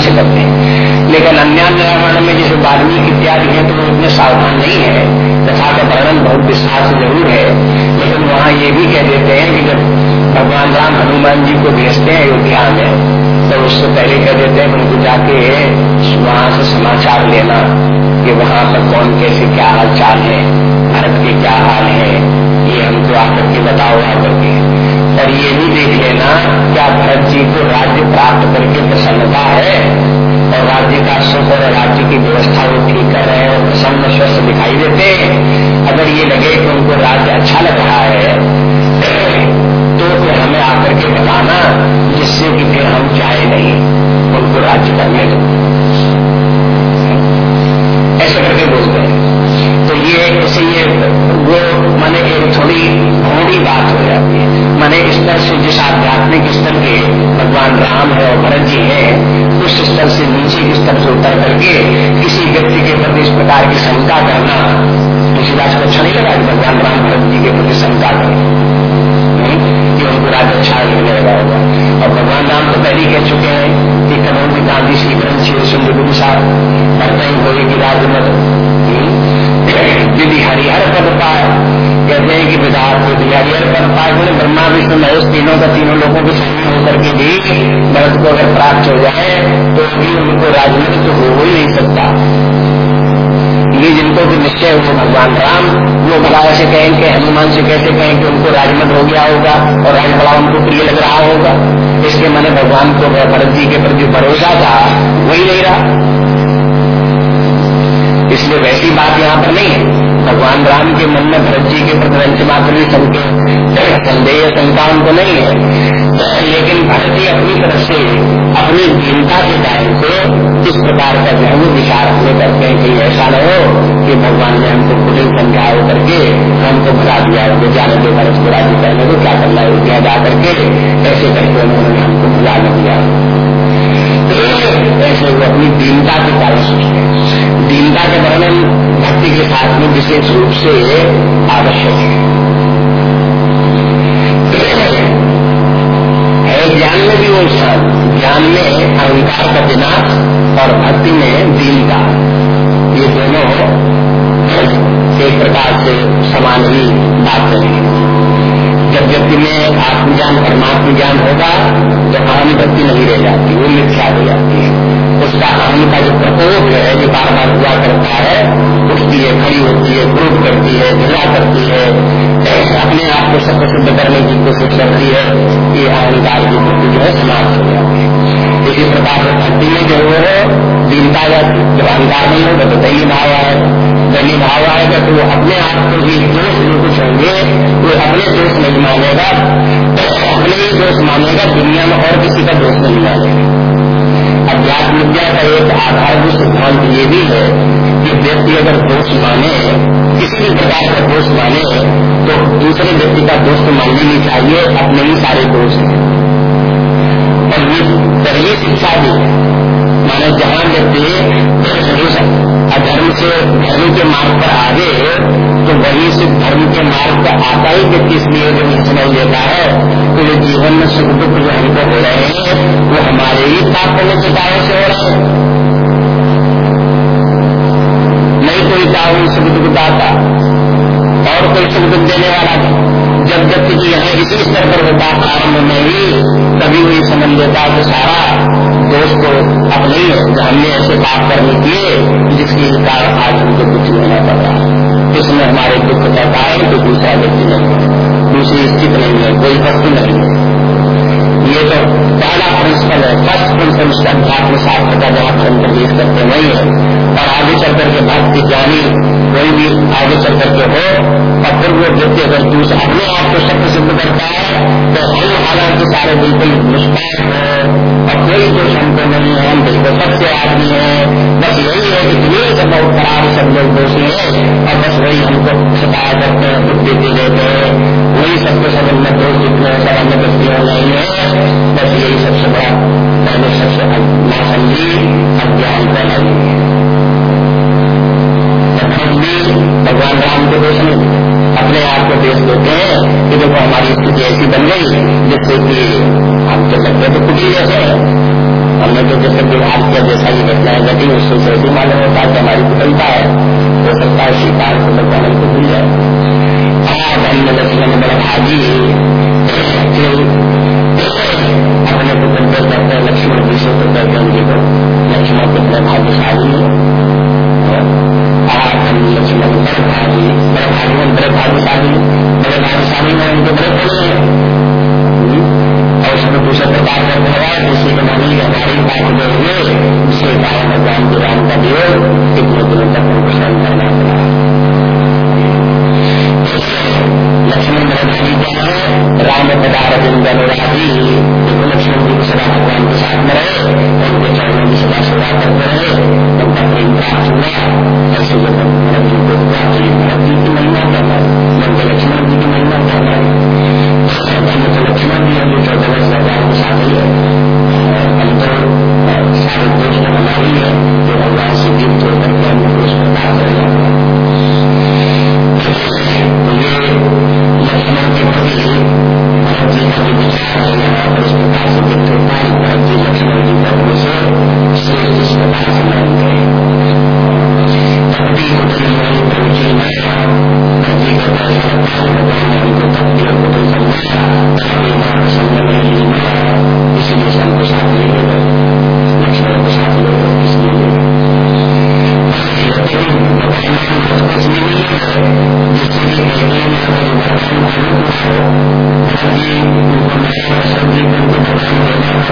सावधानी से करते हैं लेकिन अन्य रामायण में जैसे वाल्मीकि इत्यादि है तो वो इतने सावधान नहीं है। तथा का वर्णन बहुत विस्तार ज़रूर है। लेकिन वहाँ ये भी कह देते हैं कि जब भगवान राम हनुमान जी को भेजते हैं अयोध्या में तो उससे पहले कह देते हैं उनको जाके वहाँ से समाचार लेना कि वहाँ पर कौन कैसे क्या हाल चाल है, भारत के क्या हाल है। ये हमको आकर के बताओ, आकर के। और ये भी देख लेना क्या भरत जी को राज्य प्राप्त करके प्रसन्नता है और राज्य का सुख और राज्य की व्यवस्था वो ठीक कर रहे हैं और प्रसन्न स्वस्थ दिखाई देते हैं। अगर ये लगे कि उनको राज्य अच्छा लग रहा है तो फिर हमें आकर के बताना, जिससे कि फिर हम जाए नहीं, उनको राज्य करने दो। ऐसे करके बोलते हैं। तो ये ऐसे ये थोड़ी भोड़ी बात हो जाती है। माने स्तर से जिस आध्यात्मिक स्तर के भगवान राम है और भरत जी है, उस स्तर से नीचे के स्तर से उतर करके किसी व्यक्ति के प्रति इस प्रकार की शंका करना तुलसीदास को अच्छा नहीं लगा कि भगवान राम भरत जी के प्रति शंका करें। कि उनको राज्य अच्छा मिलने लगा होगा। और भगवान राम तो पहले कह चुके हैं कि कदम गांधी श्री ग्रंथ श्री सुंदर गुरु साहब मरते हैं कि विधान को पद पाए बोले, ब्रह्मा, विष्णु, महेश, तीनों का तीनों लोगों के होकर के भी भरत को अगर प्राप्त हो जाए तो भी उनको राजनीति तो हो ही नहीं सकता। ये जिनको भी निश्चय हो भगवान राम, वो भला से कहें कि, हनुमान से कैसे कहें कि उनको राजमत हो गया होगा, और राज बड़ा उनको प्रिय लग रहा होगा। इसके मैंने भगवान को भरत जी के प्रति भरोसा था, वही नहीं रहा। इसलिए वैसी बात यहाँ पर नहीं है। भगवान राम के मन में भरत जी के प्रति मात्र भी संदेह शंका तो नहीं है, लेकिन भरत जी अपनी तरफ़ से अपनी दीनता के कारण से इस प्रकार का जो है विचार अपने करते हैं कि ऐसा न हो कि भगवान ने हमको कुटिल समझाओ करके हमको भगा दिया उनको जाने के भरत को राज़ी करने को क्या करना है? क्या जा करके ऐसे करके उन्होंने हमको भुला दिया ऐसे वो अपनी दीनता के कारण सोचते हैं। दीनता के वर्णन भक्ति के साथ में विशेष रूप से आवश्यक है। ज्ञान में भी वो स्थान ज्ञान में अहंकार का विनाश और भक्ति में दीनता। ये दोनों एक प्रकार से समान ही बात है जब व्यक्ति में आत्मज्ञान परमात्म ज्ञान होगा तो अहम भक्ति नहीं रह जाती, वो मिथ्या हो जाती है। उसका अहम का जो प्रकोप है, जो बार बार हुआ करता है, उठती है, खड़ी होती है, क्रोध करती है झगड़ा करती है, अपने आप को सत्य सिद्ध करने की कोशिश करती है, ये अहंकार की वृत्ति जो है समाप्त हो जाती है। इसी प्रकार से भक्ति में जो है, दीनता जाती जब अहंकार नहीं होगा तो दैन्य भाव आएगा। दैन्य भाव आएगा तो वो अपने आप को भी दोष जो कुछ होंगे, वो अपने दोष नहीं मानेगा अपने ही दोष मानेगा दुनिया में और किसी का दोष नहीं मानेगा अध्यात्म विद्या का एक आधारभूत सिद्धांत ये भी है कि व्यक्ति अगर दोष माने, किसी भी प्रकार का दोष माने तो दूसरे व्यक्ति का दोष तो माननी नहीं चाहिए अपने ही सारे दोष हैं। और ये पहली शिक्षा भी है। माने जहाँ व्यक्ति अधर्म से, धर्म के मार्ग पर आगे तो वही से धर्म के मार्ग पर आता ही व्यक्ति इसलिए जो समझ लेता है तो जो जीवन में सुख दुख जो हमको हो रहे हैं, वो हमारे ही पाप करने के कारण से हो रहे हैं। नहीं कोई कारण सुख दुख दाता, और कोई सुख दुख देने वाला नहीं। जब जब कि यहाँ इसी स्तर पर होता आरंभ में ही तभी वही समझ लेता है सारा दोष को अपने हमने ऐसे पाप करने किए जिसके कारण आज हमको कुछ होना पड़ रहा है इसमें हमारे दुख का कारण तो दूसरा व्यक्ति नहीं है। दूसरी स्थिति नहीं है, कोई वस्तु नहीं है। ये तो प्रिंसिपल है फ़र्स्ट प्रिंसिपल उसका अध्यात्म शास्त्र का हम प्रवेश करते नहीं है और आगे चल करके भक्ति ज्ञानी कोई भी आगे चल करके हो और फिर वो व्यक्ति अगर दूसरा अपने आप को सत्य सिद्ध करता है तो हम हालाँकि सारे बिल्कुल निष्पात है और कोई दोष हमको नहीं है हम बिल्कुल सबसे आदमी है बस यही है कि दुनिया से बहुत खराब सब लोग दोषी है और बस वही हमको सताया करते हैं दुख देते रहते हैं वही सबके सब अन्य दोष जितने सब अन्य व्यक्तियों नहीं है बस यही सबसे बड़ा पहले सबसे भगवान राम को दोष नहीं अपने आप को देश देते हैं कि देखो हमारी स्थिति ऐसी बन गई, जिससे कि हम तो लगते तो कुछ ही। जैसे हमने तो जैसे व्यवहार किया, जैसा ये घटनाएँ घटी, उससे जैसे मालूम होता है कि हमारी कुटलता है। हो सकता है शिकार को भगवान को भूल जाए। धन्य लक्ष्मण बड़ा भागी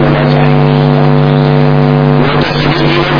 देना था तो सब्ज़ी की प्रतिज्ञा वो पूरी हो इसलिए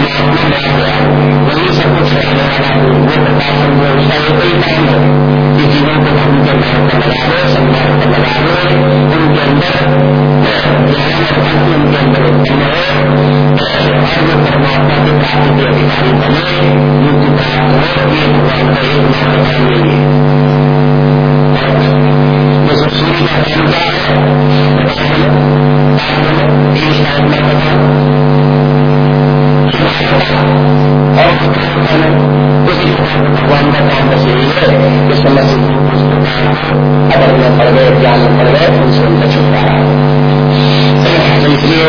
कम से कम सब्ज़ी को इसलिए उसको जी को छोड़ गए तो इसलिए उनको बन के लिए तपस्वी धारण करके बन रहे मोदी भगवान स्वयं पूरा अगर तो पड़ गए ज्ञान पड़ गए उनसे उनका छुटकारा इसलिए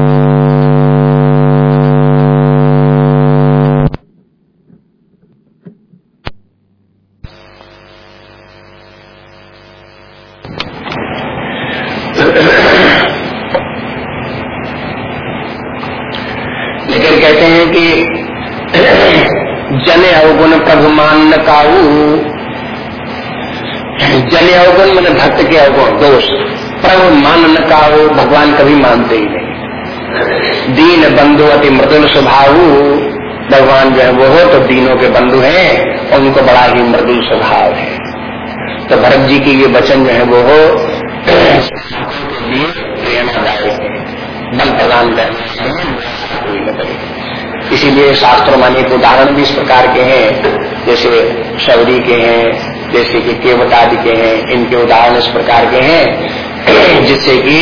न काऊ। जन अवगुण मैंने भक्त के अवगुण, दोष। प्रभु मान न काऊ, भगवान कभी मानते ही नहीं। दीन बंधु अति मृदुल स्वभाव। भगवान जो है वो हो तो दीनों के बंधु हैं और उनको बड़ा ही मृदुल स्वभाव है। तो भरत जी की ये वचन जो है वो हो है प्रदान करने इसीलिए शास्त्रों मानी उदाहरण भी इस प्रकार के हैं, जैसे शबरी के हैं, जैसे कि केवटादि के हैं, इनके उदाहरण इस प्रकार के हैं, जिससे कि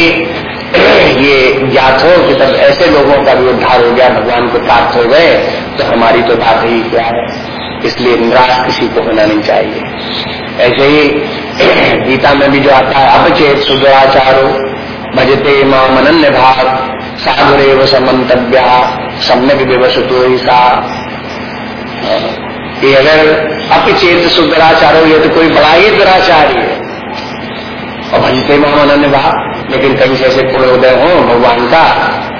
ये ज्ञात हो कि तब ऐसे लोगों का भी उद्धार हो गया, भगवान को प्राप्त हो गए तो हमारी तो बात ही क्या है? इसलिए निराश किसी को होना नहीं चाहिए। ऐसे ही गीता में भी जो आता है अपचेत सुदराचारो भजते माम अनन्य भाव साधुरेव समन्तव्या, सम्यक व्यवसुतो सा। ये अगर अपचेत सुदराचार हो ये तो कोई बड़ा ही दुराचारी है। और भजते अन्य भाव लेकिन कहीं से ऐसे पूर्ण उदय हो, भगवान का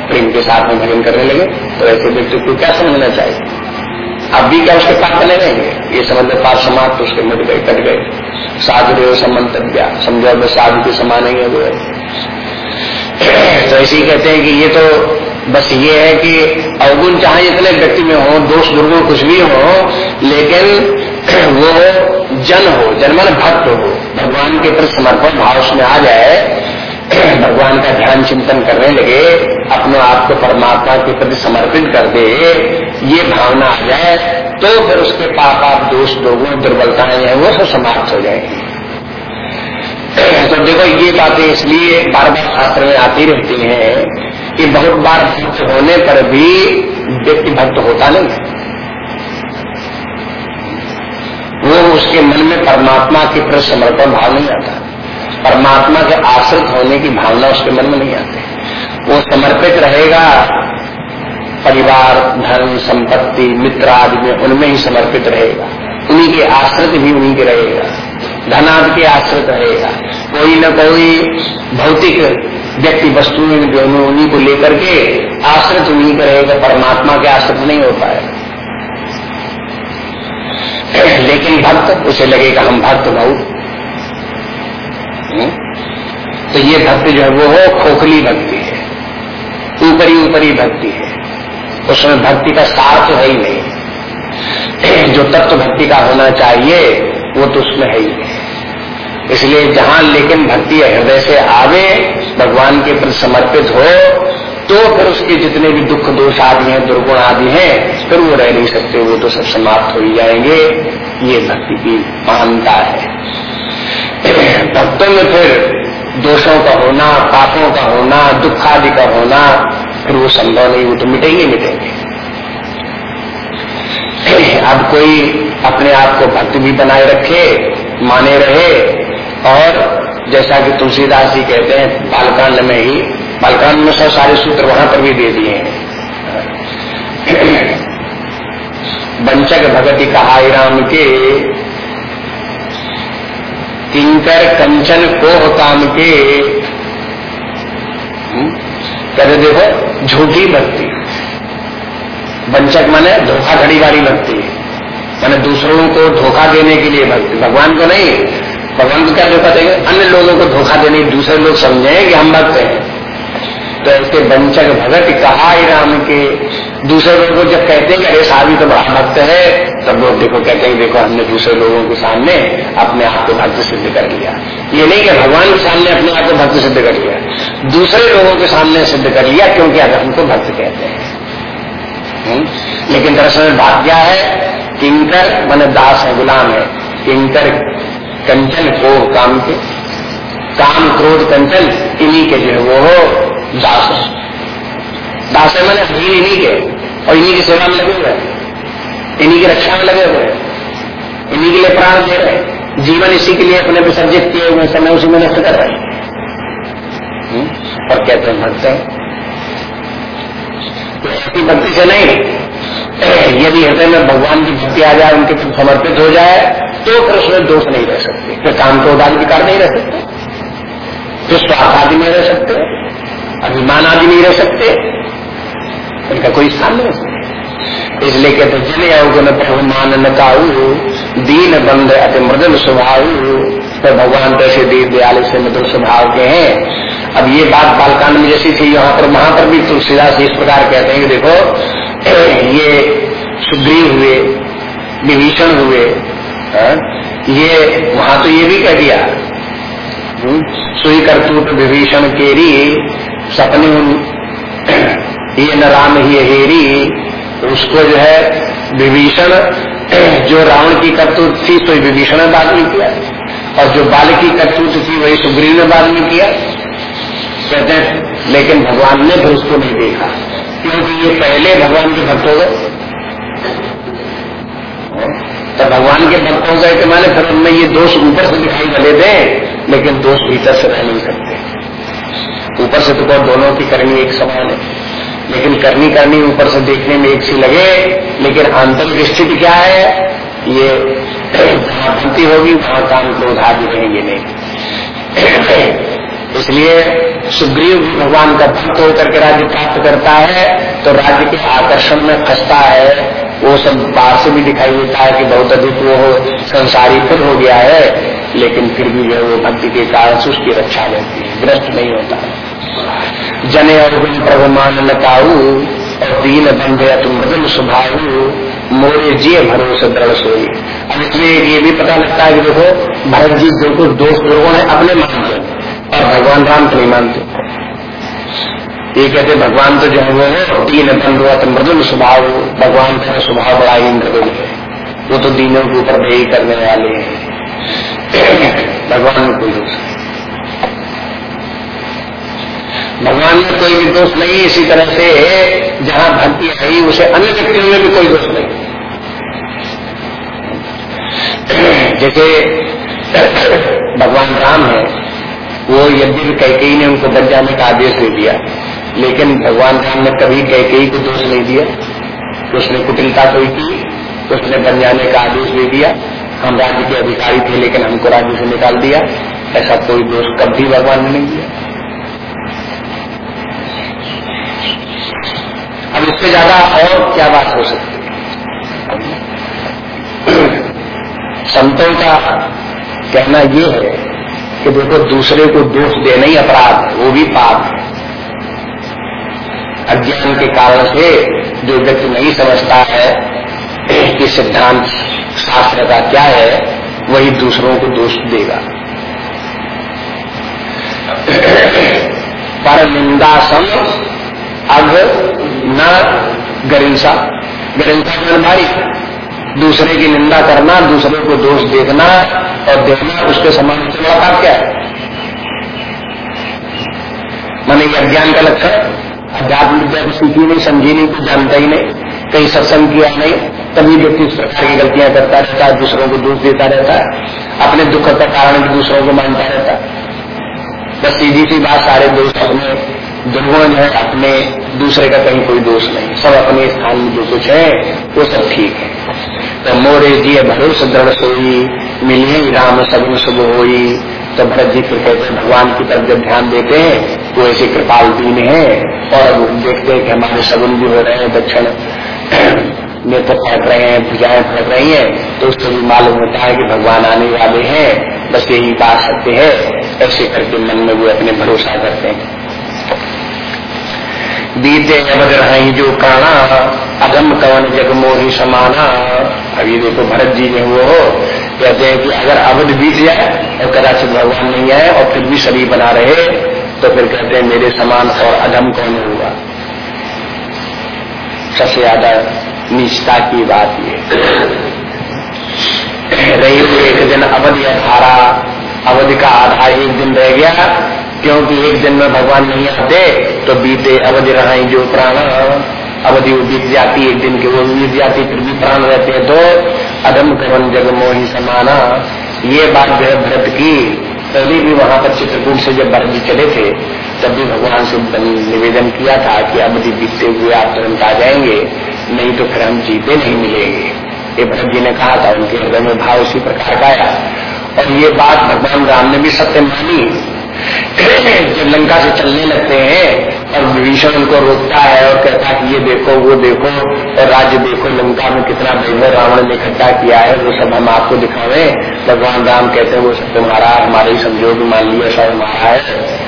प्रेम के साथ में भजन करने लगे तो ऐसे व्यक्ति को क्या समझना चाहिए? अब भी क्या उसके पास बने रहेंगे ये समझ पास समाप्त तो उसके मिट गए कट गए। साधु रेव समन्तव्या, समझो में साधु के समान ही है वो। तो ऐसे ही कहते हैं कि ये तो बस ये है कि अवगुण चाहे इतने व्यक्ति में हो, दोष दुर्गुण कुछ भी हो, लेकिन वो जन हो जनमन भक्त हो। भगवान के प्रति समर्पण भाव उसमें आ जाए, भगवान का ध्यान चिंतन करने लगे, अपने आप को परमात्मा के प्रति समर्पित कर दे, ये भावना आ जाए तो फिर उसके पाप, आप दोष दोगुण दुर्बलताएँ हैं, वो सब समाप्त हो जाएँगी। तो देखो, ये बातें इसलिए बार बार शास्त्र में आती रहती हैं कि बहुत बार भक्त होने पर भी व्यक्ति भक्त होता नहीं वो उसके मन में परमात्मा के प्रति समर्पण भाव नहीं आता। परमात्मा के आश्रित होने की भावना उसके मन में नहीं आती। वो समर्पित रहेगा, परिवार, धन, संपत्ति, मित्र आदि में उनमें ही समर्पित रहेगा। उन्हीं के आश्रित भी उन्हीं के रहेगा। धनाद के आश्रित रहेगा। कोई न कोई भौतिक व्यक्ति वस्तु दोनों उन्हीं को लेकर के आश्रित उन्हीं करेगा परमात्मा के आश्रित नहीं हो पाए लेकिन भक्त, उसे लगेगा हम भक्त बहुत हम्म? तो ये भक्ति जो है, वो हो खोखली भक्ति है। ऊपरी ऊपरी भक्ति है। उसमें भक्ति का सार तो है ही नहीं। जो तत्व भक्ति का होना चाहिए वो तो उसमें है ही। इसलिए जहाँ लेकिन भक्ति हृदय से आवे, भगवान के प्रति समर्पित हो तो फिर उसके जितने भी दुख दोष आदि हैं, दुर्गुण आदि हैं, फिर वो रह नहीं सकते, वो तो सब समाप्त हो ही जाएँगे। ये भक्ति की महानता है। भक्तों में फिर दोषों का होना, पापों का होना, दुख आदि का होना, फिर वो संभव नहीं, वो तो मिटेंगे मिटेंगे। अब कोई अपने आप को भक्त भी बनाए रखे, माने रहे। और जैसा कि तुलसीदास जी कहते हैं, बालकांड में ही, बालकांड में सब सारे सूत्र वहाँ पर भी दे दिए हैं। बंचक भगति कहा राम के, किंकर कंचन कोह काम के। हम्म? कहते देखो झूठी भक्ति वंचक माने धोखाधड़ी वाली भक्ति माने दूसरों को धोखा देने के लिए भगवान को नहीं, भगवान को क्या धोखा देंगे? अन्य लोगों को धोखा देने, दूसरे लोग समझे कि हम भक्त हैं। तो ऐसे वंचक भगत कहा राम के, दूसरे लोगों को जब कहते हैं अरे साहब तो बड़ा भक्त है, तब लोग देखो, कहते हैं देखो, हमने दूसरे लोगों के सामने अपने आप को भक्त सिद्ध कर लिया। ये नहीं कि भगवान के सामने अपने आप को भक्त सिद्ध कर लिया। दूसरे लोगों के सामने सिद्ध कर लिया, क्योंकि अगर हमको भक्त कहते हैं। हम्म? लेकिन दरअसल बात क्या है? किंकर मन दास है, गुलाम है। किंकर कंचन को काम के, काम क्रोध कंचन इन्हीं के जो है, वो हो दास है। दास है मैंने भीड़ इन्हीं के, और इन्हीं की सेवा में लगे हुए इन्हीं की रक्षा में लगे हुए इन्हीं के लिए प्राण दे रहे जीवन इसी के लिए अपने विसर्जित किए हुए समय उसी में नष्ट कर रहे हम्म? और कहते हैं भक्त हैं? तो ऐसी भक्ति से नहीं। यदि हृदय में भगवान की भक्ति आ जाए, उनके समर्पित हो जाए तो फिर उसमें दोष नहीं रह सकते। फिर काम क्रोध आदि विकार नहीं रह सकते। फिर स्वार्थ आदि नहीं रह सकते, अभिमान आदि नहीं रह सकते। इनका कोई स्थान नहीं रह इसलिए कहते जन मान न काऊ, दीन बंद अति मृदुल स्वभाव। तो भगवान तो ऐसे दीन दयाल से मृदुल स्वभाव के हैं। अब ये बात बालकांड में जैसी थी, यहाँ पर, वहाँ पर भी तुलसीदास इस प्रकार कहते हैं कि देखो ये सुग्रीव हुए, विभीषण हुए हाँ? ये वहाँ तो ये भी कह दिया हम्म? सुई करतूत विभीषण केरी सपने ये न राम ही हेरी उसको जो है विभीषण, जो रावण की करतूत थी तो विभीषण ने बाद में किया और जो बाल की करतूत थी, वही सुग्रीव ने बाद में किया कहते हैं, लेकिन भगवान ने फिर उसको नहीं देखा क्योंकि ये पहले भगवान के भक्त हो गए तो भगवान के भक्त हो गए के माने फिर उनमें ये दोष ऊपर से दिखाई भले दे लेकिन दोष भीतर से रह नहीं सकते ऊपर से तो बहुत दोनों की करनी एक समान है। लेकिन करनी करनी ऊपर से देखने में एक सी लगे, लेकिन आंतरिक स्थिति क्या है? ये जहाँ होगी, वहाँ काम क्रोध आदि रहेंगे नहीं। इसलिए सुग्रीव भगवान का भक्त होकर के राज्य प्राप्त करता है तो राज्य के आकर्षण में फंसता है। वो सब बाहर से भी दिखाई देता है कि बहुत अधिक वो संसारी फिर हो गया है, लेकिन फिर भी जो वो भक्ति के कारण से उसकी रक्षा रहती है, ग्रस्त नहीं होता। जने और प्रभु मान लताऊ, और दीन बंधे तुम मृदुल स्वभाव मोरे जिये भरोसे दृढ़ सोई। अब इसमें ये भी पता लगता है कि देखो, भरत जी जो कुछ दोस्त लोगों ने अपने मानते और भगवान राम तो नहीं मानते। ये कहते भगवान तो जो है वो दीन बंधुआ मृदुल स्वभाव, भगवान का स्वभाव बड़ा ही मृदुल है। वो तो दीनों के ऊपर भेई करने वाले हैं। भगवान में कोई दोष भगवान में कोई भी दोष नहीं, इसी तरह से जहाँ भक्ति आई, उसे अन्य व्यक्तियों में भी कोई दोष नहीं। जैसे भगवान राम है वो यद्यपि कैकई ने उनको बच जाने का आदेश दे दिया, लेकिन भगवान राम ने कभी कैकई को दोष नहीं दिया। उसने कुटिलता कोई की, उसने बन जाने का आदेश दे दिया। हम राज्य के अधिकारी थे, लेकिन हमको राज्य से निकाल दिया। ऐसा कोई दोष कभी भगवान ने नहीं दिया। अब इससे ज़्यादा और क्या बात हो सकती है? संतों का कहना यह है कि देखो दूसरे को दोष देना ही अपराध है, वो भी पाप है। अज्ञान के कारण से जो व्यक्ति नहीं समझता है कि सिद्धांत शास्त्र का क्या है, वही दूसरों को दोष देगा। पर निंदा सम अब न गरिंसा। गरिंसा भाई दूसरे की निंदा करना, दूसरे को दोष देखना और देखना उसके समान से बड़ा पाप क्या है? मैंने ये अज्ञान का लक्षण अध्यात्म विद्या को सीखी नहीं, समझी नहीं कुछ जानता ही नहीं। कहीं सत्संग किया नहीं, तभी व्यक्ति इस प्रकार की गलतियाँ करता रहता दूसरों को दोष देता रहता अपने दुख का कारण भी दूसरों को मानता रहता बस सीधी सी बात, सारे दोष अपने दुर्गुण है, अपने दूसरे का कहीं कोई दोष नहीं। सब अपने स्थान में जो कुछ है, वो सब ठीक है। तो मोरे जी भरोस दृढ़ सोई मिलिए राम सगुन शुभ होई। तो भरत जी कहते भगवान की तरफ़ जब ध्यान देते हैं तो ऐसे कृपाल दीन है। और देखते हैं कि हमारे सगुन भी हो रहे हैं, दक्षिण नेत्र फट रहे हैं भुजाएँ फट रही हैं तो उससे भी मालूम होता है कि भगवान आने वाले हैं। बस यही बात सकते है। ऐसे करके मन में वो अपने भरोसा करते हैं। बीते अवध रही जो प्राणा अधम कवन जग जगमोही समाना। अभी देखो भरत जी ने वो कहते हैं कि अगर अवध बीत जाए और कदाचित भगवान नहीं आए और फिर भी शरीर बना रहे तो फिर कहते हैं मेरे समान और अधम कौन होगा सबसे ज़्यादा निष्ठा की बात ये। रही एक दिन अवध या धारा, अवध का आधा एक दिन रह गया। क्योंकि एक दिन में भगवान नहीं आते तो बीते अवधि रहा जो प्राण, अवधि वो बीत जाती, एक दिन के वो बीत जाती, फिर भी प्राण रहते हैं। तो अदम कवन जग मोही समाना। ये बात जो है भरत की, तभी भी वहाँ पर चित्रकूट से जब भरत जी चले थे, तब भी भगवान से निवेदन किया था कि अवधि बीतते हुए आप तुरंत आ जाएँगे, नहीं तो फिर हम जीते नहीं मिलेंगे। ये भरत जी ने कहा था, उनके हृदय में भाव उसी प्रकार का आया। और ये बात भगवान राम ने भी सत्य मानी। जब लंका से चलने लगते हैं और विभीषण उनको रोकता है और कहता है कि ये देखो, वो देखो, और राज्य देखो, लंका में कितना भयंकर रावण ने इकट्ठा किया है, वो सब हम आपको दिखावे भगवान राम कहते हैं, वो सब तुम्हारा, हमारे ही संजोग मान लिया, सब हमारा है।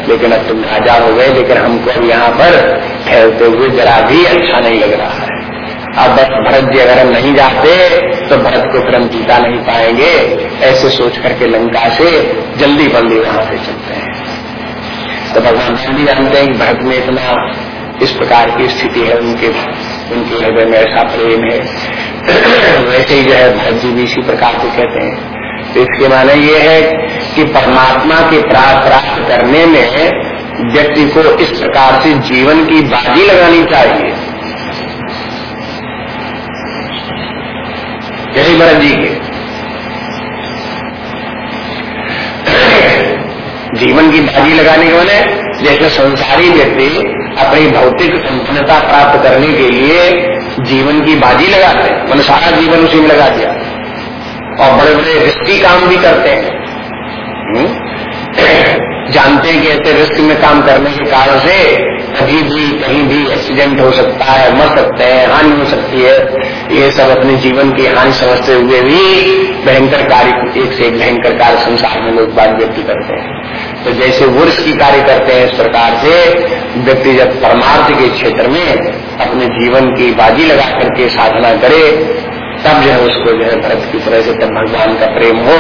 लेकिन अब तुम राजा हो गए, लेकिन हमको अब यहाँ पर ठहरते हुए जरा भी अच्छा नहीं लग रहा है। अब भरत जी अगर हम नहीं जाते तो भरत को फिर हम जीता नहीं पाएँगे, ऐसे सोच करके लंका से जल्दी बल्दी वहाँ से चलते हैं। तो भगवान राम भी जानते हैं कि भरत में इतना इस प्रकार की स्थिति है, उनके उनके हृदय में ऐसा प्रेम है। वैसे ही जो है भरत जी भी इसी प्रकार को कहते हैं। तो इसके माने ये है कि परमात्मा के प्राप्त करने में व्यक्ति को इस प्रकार से जीवन की बाजी लगानी चाहिए। यही भरत जी के। जीवन की बाजी लगाने के मैंने जैसे संसारी व्यक्ति अपनी भौतिक संपन्नता प्राप्त करने के लिए जीवन की बाजी लगाते हैं मैंने सारा जीवन उसी में लगा दिया। और बड़े बड़े रिस्की काम भी करते हैं। जानते हैं कि ऐसे रिस्क में काम करने के कारण से कभी भी कहीं भी एक्सीडेंट हो सकता है, मर सकते हैं, हानि हो सकती है, ये सब अपने जीवन की हानि समझते हुए भी भयंकर कार्य, एक से एक भयंकर कार्य संसार में लोग बात व्यक्ति करते हैं। तो जैसे वृक्ष की कार्य करते हैं इस प्रकार से, व्यक्ति जब परमार्थ के क्षेत्र में अपने जीवन की बाजी लगा करके साधना करे, तब जो है उसको जो है, भरत की तरह से तब भगवान का प्रेम हो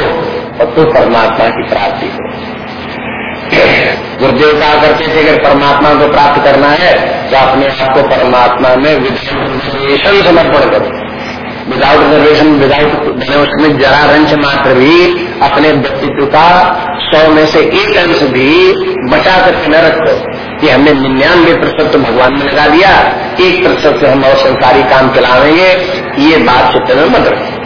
और तो परमात्मा की प्राप्ति हो। गुरुदेव कहा करते थे अगर परमात्मा को प्राप्त करना है तो अपने आप को परमात्मा में विधान समर्पण करो। विदाउट रिजर्वेशन विदाउट उसमें जरा रंश मात्र भी अपने व्यक्तित्व का सौ में से एक अंश भी बचा करके न रखो। कि हमने निन्यानवे प्रतिशत तो भगवान में लगा दिया, एक प्रतिशत से हम और संसारी काम चलावेंगे ये बात चित्र में मत रखो।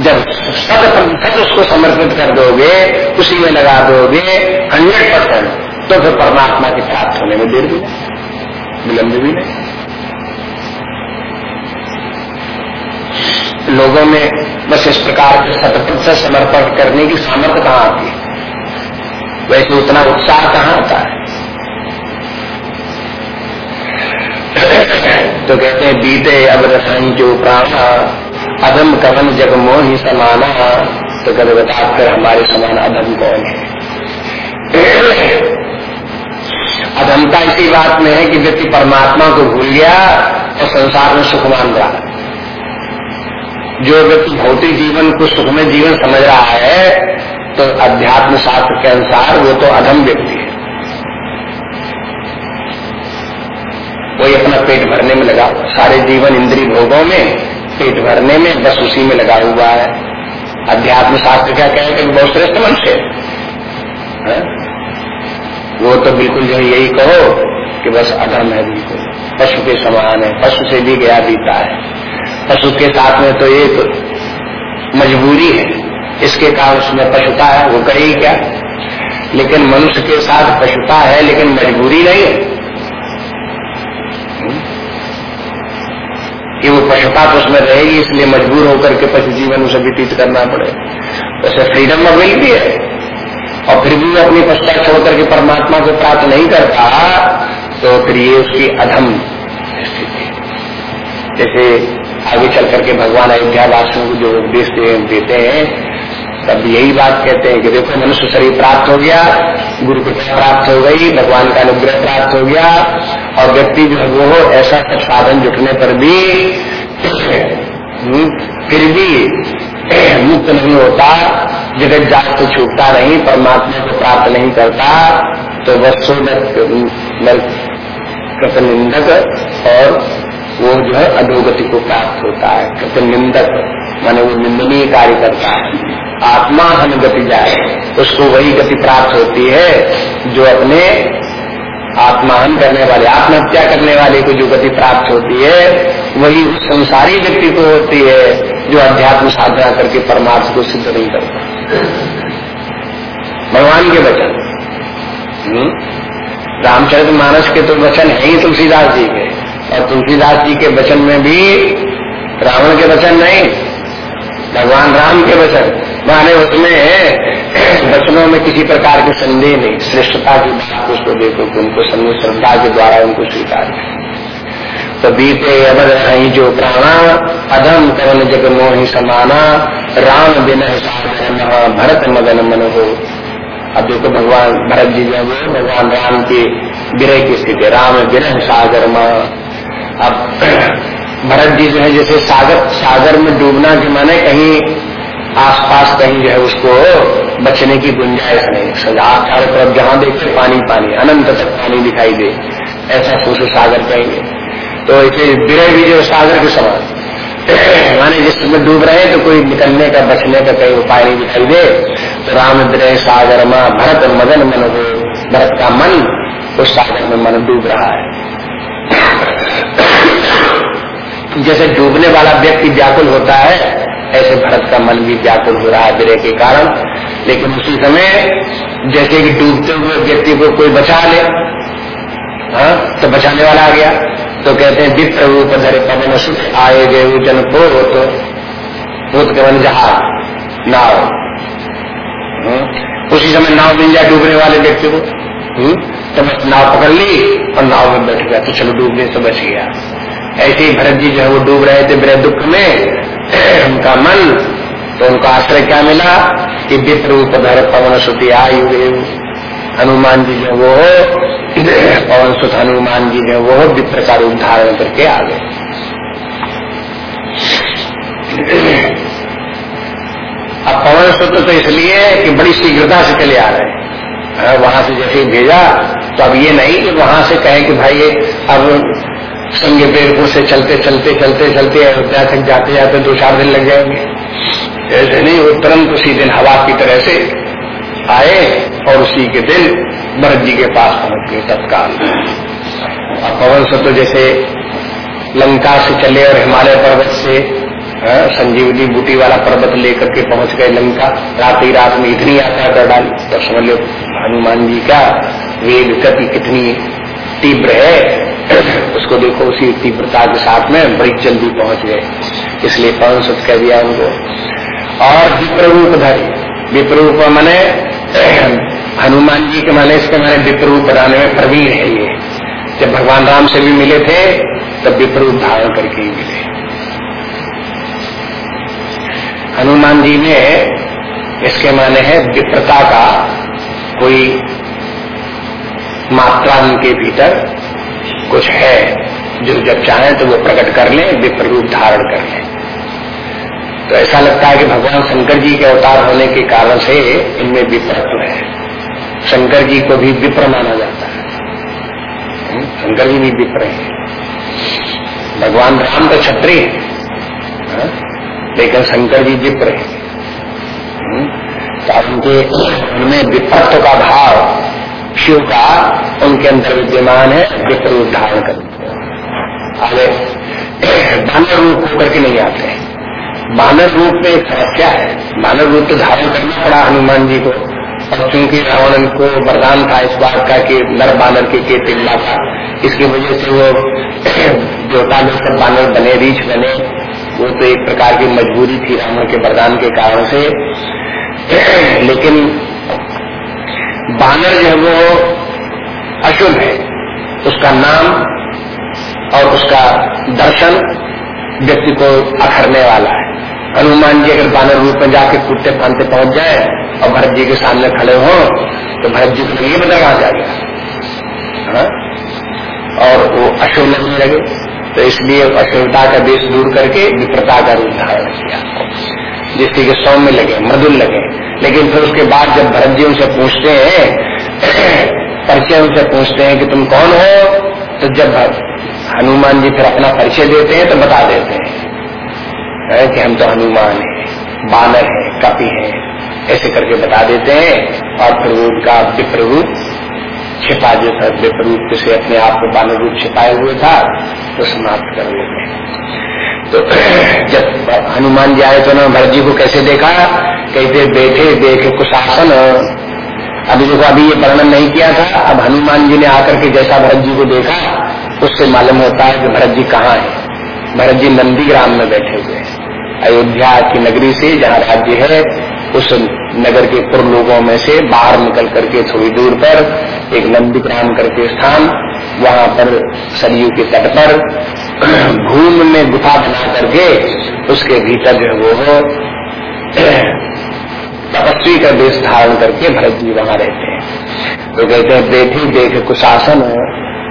जब शत प्रतिशत उसको समर्पित कर दोगे, उसी में लगा दोगे, हंड्रेड परसेंट तो फिर परमात्मा के प्राप्त होने में देर भी विलंब भी नहीं। लोगों में बस इस प्रकार के शत प्रतिशत समर्पण करने की सामर्थ्य कहाँ आती है? वैसे उतना उत्साह कहाँ आता है? तो कहते हैं, बीते अब रसाई जो प्राण, अधम कवन जग मोही समाना। तो कभी बता फिर हमारे समान अधम कौन है? अधमता इसी बात में है कि व्यक्ति परमात्मा को भूल गया और संसार में सुख मान रहा जो व्यक्ति भौतिक जीवन को सुख में जीवन समझ रहा है तो अध्यात्म शास्त्र के अनुसार वो तो अधम व्यक्ति है। वही अपना पेट भरने में लगा, सारे जीवन इंद्री भोगों में पेट भरने में बस उसी में लगा हुआ है। अध्यात्म शास्त्र क्या कहे कि बहुत श्रेष्ठ मनुष्य है? वो तो बिल्कुल जो यही कहो कि बस अधर्म है। बिल्कुल पशु के समान है, पशु से भी गया बीता है। पशु के साथ में तो एक मजबूरी है। इसके कारण उसमें पशुता है, वो करेगी क्या? लेकिन मनुष्य के साथ पशुता है, लेकिन मजबूरी नहीं है। कि वो पशुता तो उसमें रहेगी, इसलिए मजबूर होकर के पशु जीवन उसे व्यतीत करना पड़े। वैसे फ्रीडम अवेल भी है। और फिर भी वो अपनी पश्चात छोड़ करके परमात्मा को प्राप्त नहीं करता तो फिर ये उसकी अधम स्थिति जैसे आगे चल करके भगवान अयोध्या वासियों को जो उपदेश देते हैं तब यही बात कहते हैं कि देखो मनुष्य शरीर प्राप्त हो गया गुरु कृपा प्राप्त हो गई भगवान का अनुग्रह प्राप्त हो गया और व्यक्ति जो है वो ऐसा साधन जुटने पर भी हम्म, फिर भी मुक्त नहीं होता जगत जात को छूटता नहीं परमात्मा को प्राप्त नहीं करता तो वत्सो निंदक और वो जो है अधोगति को प्राप्त होता है। कहते निंदक माने वो निंदनीय कार्य करता है। आत्मा हम गति जाए, उसको वही गति प्राप्त होती है जो अपने आत्माहन करने वाले, आत्महत्या करने वाले को जो गति प्राप्त होती है, वही संसारी व्यक्ति को होती है जो अध्यात्म साधना करके परमार्थ को सिद्ध नहीं करता भगवान के वचन। हम्म? रामचरित मानस के तो वचन है ही तुलसीदास जी के, और तुलसीदास जी के वचन में भी रावण के वचन नहीं, भगवान राम के वचन। माने उसमें वचनों में किसी प्रकार के संदेह नहीं, श्रेष्ठता की बात उसको देखो कि उनको श्रद्धा के द्वारा उनको स्वीकार तो बीते अबर रही जो प्राणा, अधम कवन जग मोहि समाना, राम बिन भरत मगन मन हो अब देखो भगवान, भरत जी जो वो भगवान राम के विरह की स्थिति, राम विरह सागर माँ। अब भरत जी जो है, जैसे सागर सागर में डूबना, के माने कहीं आसपास कहीं जो है उसको बचने की गुंजाइश नहीं। सजा, चारों तरफ़ जहाँ देखे पानी पानी, अनंत तक पानी दिखाई दे। ऐसा सोचो सागर कहेंगे तो इसे विरय भी जो सागर के समान। माने जिसमें डूब रहे तो कोई निकलने का, बचने का कहीं उपाय नहीं दिखाई दे। तो राम विरय सागर माँ भरत मदन मन हो। भरत का मन उस सागर में मन डूब रहा है। जैसे डूबने वाला व्यक्ति व्याकुल होता है ऐसे भरत का मन भी व्याकुल हो रहा है विरय के कारण लेकिन उसी समय जैसे कि डूबते हुए व्यक्ति को कोई बचा ले, हा? तो बचाने वाला आ गया तो कहते हैं विप्र रूप धरे पवन सुख आए गए जन को हो तो भूत के मन जहाज़ नाव उसी समय नाव मिल जाए डूबने वाले व्यक्ति को हम्म? तो बस नाव पकड़ ली और नाव में बैठ गया तो चलो डूबने से बच गया ऐसे ही भरत जी जो है वो डूब रहे थे बड़े दुख में उनका मन तो उनको आश्रय क्या मिला? कि विप्र रूप धर पवन सुति आयु हनुमान जी जो वो पवन सुत हनुमान जी जो वो विप्र का रूप धारण करके आ गए। अब पवन सुत तो इसलिए कि बड़ी शीघ्रता से चले आ रहे हैं। हाँ, वहाँ से जैसे भेजा तो अब ये नहीं कि वहाँ से कहे कि भाई अब संगे बेरपुर से चलते चलते चलते चलते अयोध्या तक जाते जाते दो चार दिन लग जाएँगे ऐसे नहीं, वो तुरंत उसी दिन हवा की तरह से आए और उसी के दिन भरत जी के पास पहुँच गए तत्काल। और पवन से तो जैसे लंका से चले और हिमालय पर्वत से संजीवनी बूटी वाला पर्वत लेकर के पहुँच गए लंका। रात ही रात में इतनी यात्रा कर डाली तो समझ लो, हनुमान जी का वेद गति कितनी तीव्र है। उसको देखो उसी तीव्रता के साथ में बड़ी जल्दी पहुँच गए। इसलिए पवन सुत कह दिया उनको। और विप्ररूप धरी विप्ररूप मैंने, हनुमान जी के माने इसके माने विप्ररूप बनाने में प्रवीण है ये। जब भगवान राम से भी मिले थे, तब विप्ररूप धारण करके ही मिले। हनुमान जी ने इसके माने है विप्रता का कोई मात्रा उनके भीतर कुछ है जो जब चाहे तो वो प्रकट कर ले विप्र रूप धारण कर ले तो ऐसा लगता है कि भगवान शंकर जी के अवतार होने के कारण से इनमें विप्रत्व है शंकर जी को भी विप्र माना जाता है हम्म, शंकर जी भी विप्र है भगवान राम तो छत्री है हाँ? लेकिन शंकर जी विप्र है हम्म? तो उनके उनमें विपत्व का भाव शिव का उनके अंदर विद्यमान है विप्र रूप धारण कर आगे, बानर रूप होकर के नहीं आते हैं। बानर रूप में एक समस्या है। बानर रूप तो धारण करना पड़ा हनुमान जी को, और चूँकि रावण को वरदान था इस बात का कि नर बानर के के पिल्ला था, इसकी वजह से वो देवता लोग बानर बने, रीछ बने, वो तो एक प्रकार की मजबूरी थी रावण के वरदान के कारण से। लेकिन बानर जो है वो अशुभ है। उसका नाम और उसका दर्शन व्यक्ति को अखरने वाला है। हनुमान जी अगर बानर रूप में जाके कूदते फानते पहुँच जाए और भरत जी के सामने खड़े हो तो भरत जी को ये बता कहा जाएगा? और वो अशुभ लगने लगे। तो इसलिए अशुभता का देश दूर करके विप्रता का रूप धारण किया। जिससे कि सौम्य लगे, मृदुल लगे। लेकिन फिर उसके बाद जब भरत जी उनसे पूछते हैं परिचय उनसे पूछते हैं कि तुम कौन हो? तो जब हनुमान जी फिर अपना परिचय देते हैं तो बता देते हैं है कि हम तो हनुमान है, बानर है, कपि है। ऐसे करके बता देते हैं और फिर उनका विप्र रूप छिपा जो था विप्र रूप से अपने आप को बानर रूप छिपाए हुए था तो समाप्त कर देते हैं। तो जब हनुमान जी आए तो उन्होंने भरत जी को कैसे देखा? कहते, बैठे देखे कुशासन अभी देखो, अभी ये वर्णन नहीं किया था। अब हनुमान जी ने आकर के जैसा भरत जी को देखा, उससे मालूम होता है कि भरत जी कहाँ है। भरत जी नंदी ग्राम में बैठे हुए हैं। अयोध्या की नगरी से जहाँ राज्य है, उस नगर के पूर्व लोगों में से बाहर निकल करके थोड़ी दूर पर एक नंदी ग्राम करके स्थान, वहाँ पर सरयू के तट पर घूम में गुफा बना करके उसके भीतर जो वो तपस्वी का देश धारण करके भरत जी वहाँ रहते हैं। तो कहते हैं बैठे देख कुशासन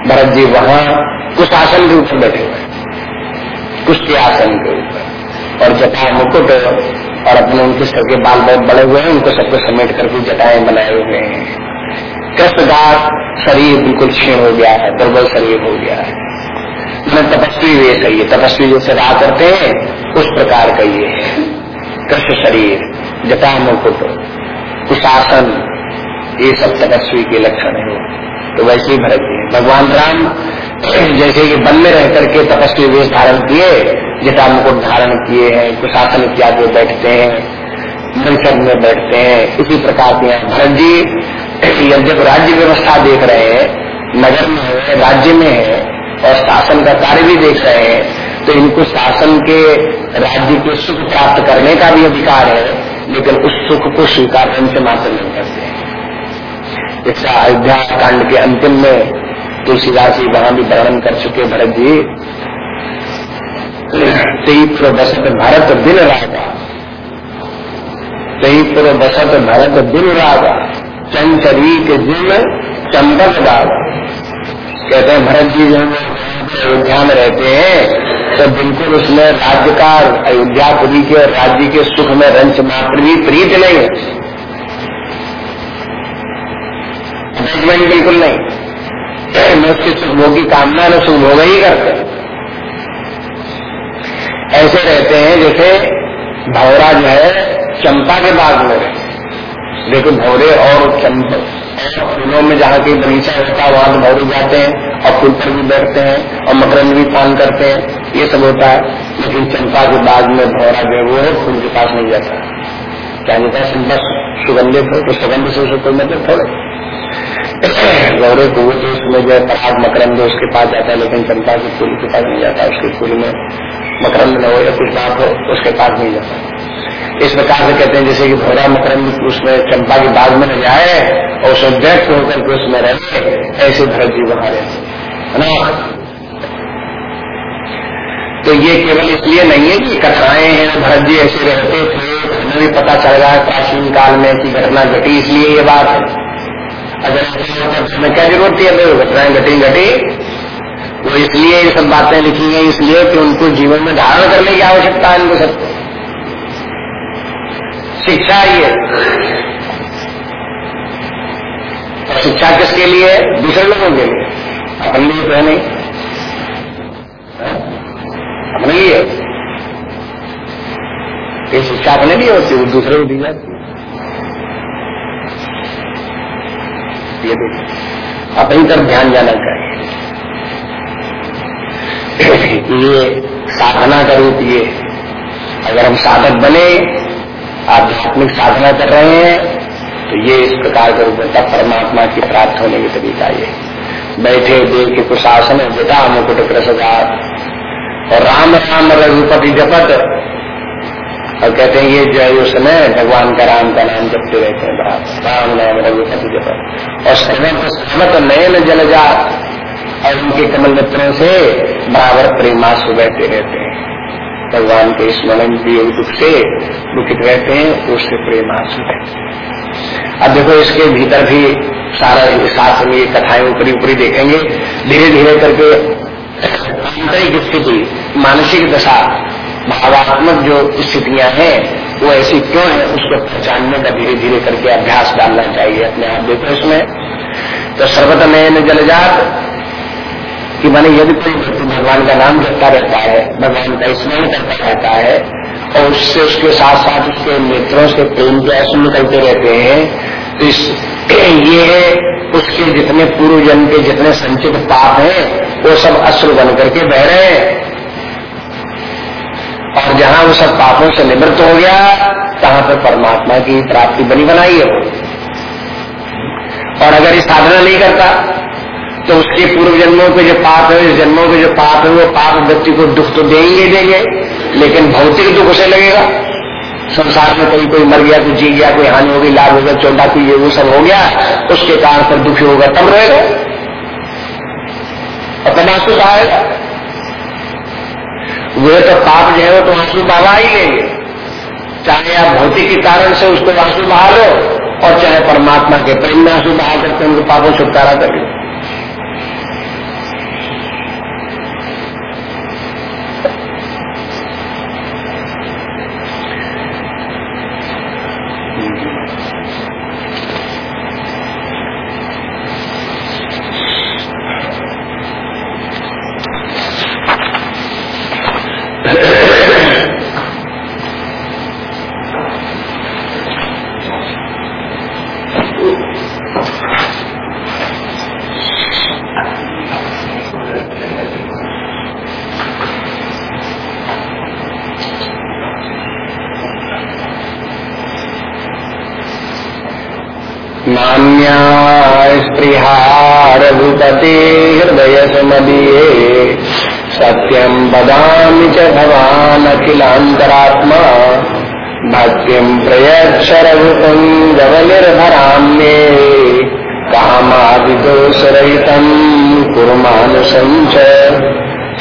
भरत जी वहाँ कुशासन के ऊपर बैठे हुए कुछ के आसन के ऊपर। और जटा मुकुट और अपने उनके सर के बाल बहुत बड़े हुए हैं, उनको सबको समेट करके जटाएँ बनाए हुए हैं। कृष्णदास शरीर बिल्कुल क्षीण हो गया है, दुर्बल शरीर हो गया है। मैं तपस्वी वे सही है तपस्वी जैसे रहा करते हैं, उस प्रकार का ये है। कृष्ण शरीर जटा मुकुट कुशासन, ये सब तपस्वी के लक्षण है। तो वैसे ही भरत जी, भगवान राम जैसे कि वन में रह करके तपस्वी वेश धारण किए जटा मुकुट धारण किए हैं, कुशासन इत्यादि बैठते हैं, मंचन में बैठते हैं, इसी प्रकार के भरत जी जब राज्य व्यवस्था देख रहे हैं, नगर में है, राज्य में है, और शासन का कार्य भी देख रहे हैं तो इनको शासन के, राज्य के सुख प्राप्त करने का भी अधिकार है, लेकिन उस सुख को स्वीकार से मात्र नहीं करते जैसे अयोध्या कांड के अंतिम में तुलसीदास जी वहाँ भी वर्णन कर चुके भरत जी। तीप्र बसत भरत दिन रागा। तीप्र बसत भरत दिन रागा। चंचरी के दिन चंबक दागा कहते हैं, भरत जी, जो अयोध्या में रहते हैं तो बिल्कुल उसमें राज्य का अयोध्यापुरी के राज्य के सुख में रंच मात्र भी प्रीत नहीं है। अटैचमेंट बिल्कुल नहीं। मैं उसके सुख भोग की कामना न सुख भोग ही करते ऐसे रहते हैं, जैसे भौरा जो है, चंपा के बाग में देखो भौरे और चंपा फूलों में जहाँ की बगीचा होता है, वहाँ तो भौरू जाते हैं। और फूल पर भी बैठते हैं, और मकरंद भी पान करते हैं, ये सब होता है। लेकिन चंपा के बाग में भौरा जो वो है फूल के पास नहीं जाता। क्या नहीं था बस सुगंधित हो तो सुगंध से उसे कोई मतलब थोड़े। गौरे को वो तो उसमें जो है पराग मकरंद उसके पास जाता है, लेकिन चंपा के फूल के पास नहीं जाता। उसके फूल में मकरंद न हो या कुछ बात हो, उसके पास नहीं जाता। इस प्रकार से कहते हैं, जैसे कि भोरा मकरंद उसमें चंपा के बाग में न जाए, और उसमें व्यक्त होकर के उसमें रहते ऐसे भरत जी वहाँ रहते ना तो ये केवल इसलिए नहीं है कि कथाएँ हैं भरत जी ऐसे रहते थे हमें भी पता चल रहा है प्राचीन काल में कि घटना घटी, इसलिए ये बात है। अगर इसमें क्या ज़रूरत थी? अगर घटनाएँ घटी घटी। वो इसलिए ये सब बातें लिखी हैं इसलिए कि उनको जीवन में धारण करने की आवश्यकता है इनको सबको शिक्षा है। और शिक्षा किसके लिए? दूसरे लोगों के लिए। अपने लिए तो है नहीं। अपने लिए। ये शिक्षा अपने लिए होती है दूसरे को दी जाती है। ये देखिए अपनी तरफ़ ध्यान जाना चाहिए ये साधना का रूप ये अगर हम साधक बने, आध्यात्मिक साधना कर रहे हैं तो ये इस प्रकार का रूप तब परमात्मा की प्राप्त होने की तरीका ये बैठे देव के कुशासन बेटा मुकुट प्रसदार और राम राम रघुपति जपत। और कहते हैं, ये जो है उस समय भगवान का राम का नाम जपते रहते हैं, बराबर। राम नाम रघुपति जपत। और सर्वत सर्वत नयन जल जा और उनके कमल मित्रों से बराबर प्रेमासु बहते रहते हैं। भगवान के स्मरण दिए दुख से दुखित रहते हैं, उससे प्रेम आँसू है। अब देखो, इसके भीतर भी सारा साथ में ये कथाएँ ऊपरी ऊपरी देखेंगे। धीरे धीरे करके आंतरिक स्थिति मानसिक दशा, भावात्मक जो स्थितियाँ हैं, वो ऐसी क्यों है, उसको पहचानने का धीरे धीरे करके अभ्यास डालना चाहिए अपने आप। देखो इसमें तो सर्वत नयन जलजात, कि माने यदि कोई व्यक्ति भगवान का नाम जपता रहता है, भगवान का स्मरण करता रहता है, और उससे उसके साथ साथ उसके नेत्रों से प्रेम के ऐसे निकलते रहते हैं तो इस ये उसके जितने पूर्व जन्म के जितने संचित पाप हैं, वो सब अश्रु बन करके बह रहे हैं। और जहाँ वो सब पापों से निवृत्त हो गया, तहां पर परमात्मा की प्राप्ति बनी बनाई है और अगर ये साधना नहीं करता तो उसके पूर्व जन्मों के जो पाप है, जन्मों के जो पाप है, वो पाप व्यक्ति को दुख तो देंगे देंगे, लेकिन भौतिक दुख उसे लगेगा। संसार में कोई कोई मर गया, कोई जी गया, कोई हानि हो गई, लाभ हो गया, चोटा, कोई ये वो सब हो गया, उसके कारण पर दुखी होगा। तब रहेगा। और तब आँसू आएगा वे तो पाप जो है वो तो आँसू बहा ही लेंगे। चाहे आप भौतिक के कारण से उसको आँसू बहा लो, और चाहे परमात्मा के प्रेम में आँसू बहा करके उनको पापों छुटकारा कर काम्या हृदय सुमदीये सत्यम वदामि च भवान् अखिलान्तरात्मा भक्तिं प्रयच्छ रघुपम् गवनिर्भराम्ये कामादिदोषरहितम् कुरु